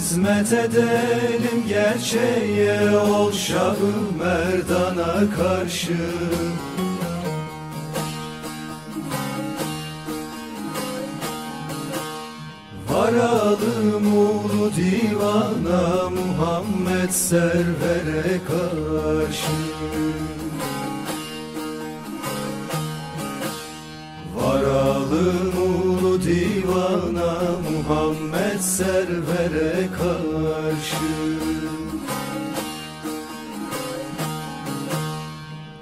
Hizmet edelim gerçeğe ol Şahı Merdan'a karşı. Varalım ulu divana Muhammed servere karşı. Varalım ulu divana Muhammed servere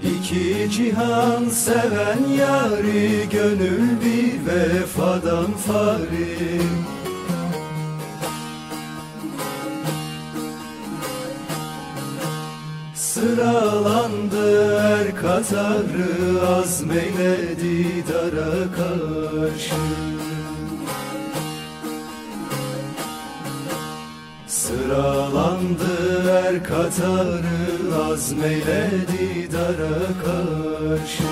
İki cihan seven yari Gönül bir vefadan fari. Sıralandı er katarı Azmeyledi dara karşı Sıralandı er katarı Azmeyledi dara karşı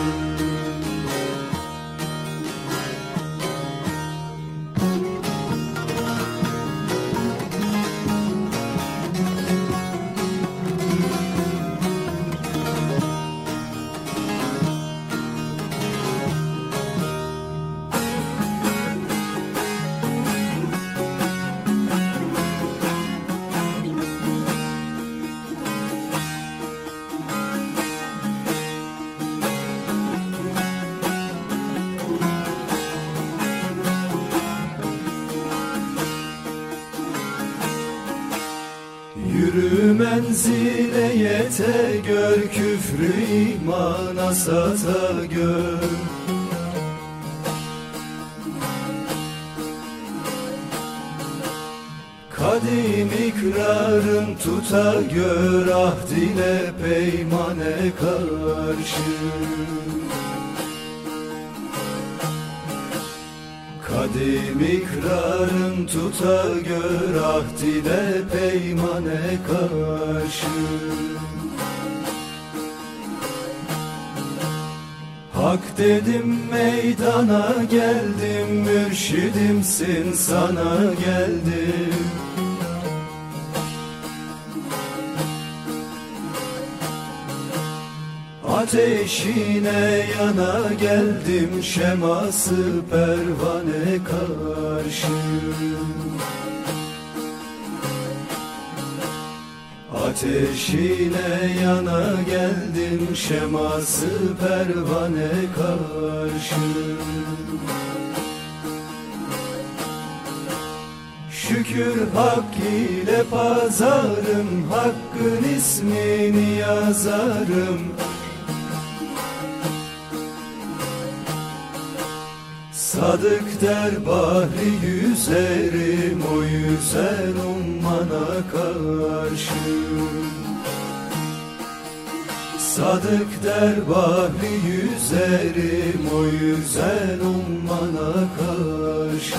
Yürü menzile yete gör Küfrü imana sata gör. Kadim ikrarın tuta gör Ahdile peymane karşı Kadim ikrarın tuta gör ahdine peymane karşı. Hak dedim meydana geldim Mürşidimsin sana geldim Ateşine yana geldim şeması pervane karşı. Ateşine yana geldim şeması pervane karşı. Şükür hak ile pazarım Hakkın ismini yazarım Sadık der bahri yüzerim O yüzer ummana karşı. Sadık der bahri yüzerim O yüzer ummana karşı